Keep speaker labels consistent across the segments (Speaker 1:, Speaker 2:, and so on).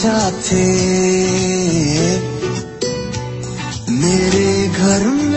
Speaker 1: साथे मेरे घर में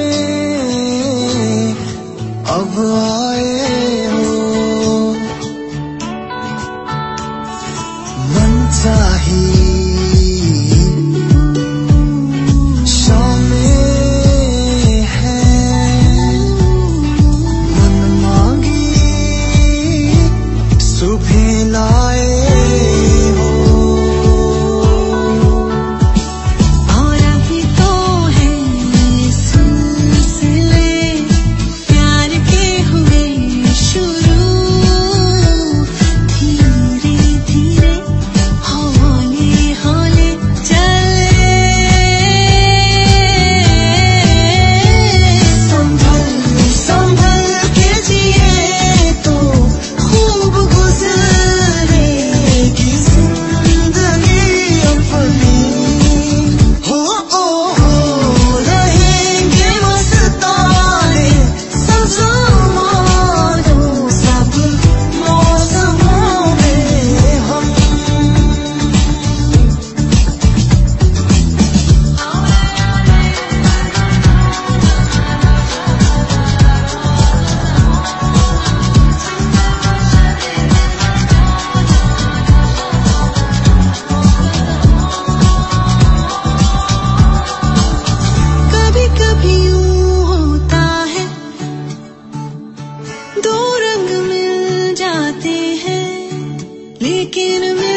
Speaker 1: In a minute.